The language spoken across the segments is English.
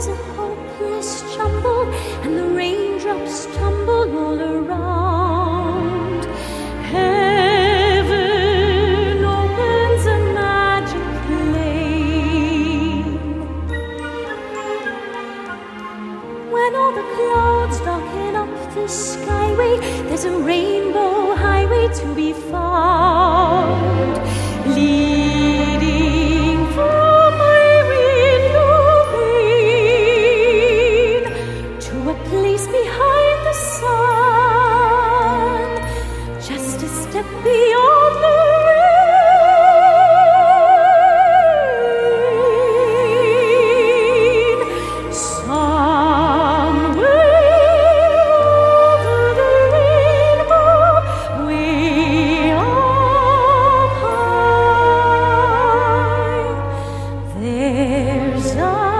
is a hopeless jumble and the raindrops tumble all around. Heaven opens a magic lane. When all the clouds darken up the skyway, there's a rainbow highway to be found. There's a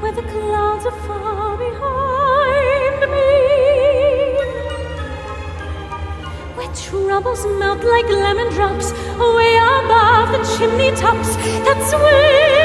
where the clouds are far behind me. Where troubles melt like lemon drops away above the chimney tops. That's where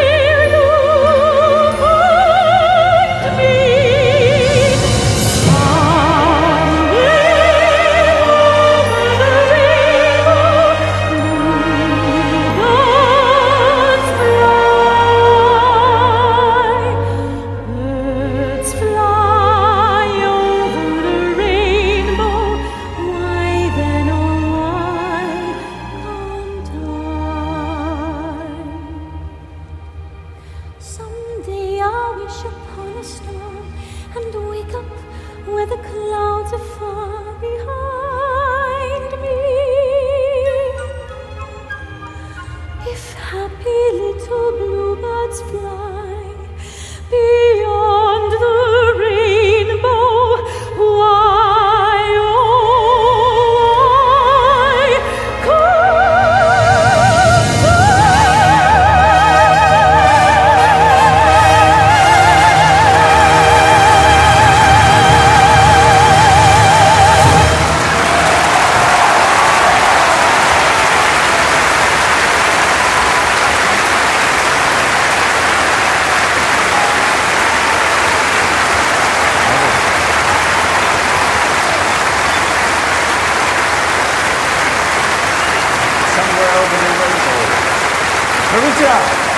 clouds are far Somewhere over the rainbow. Maritza,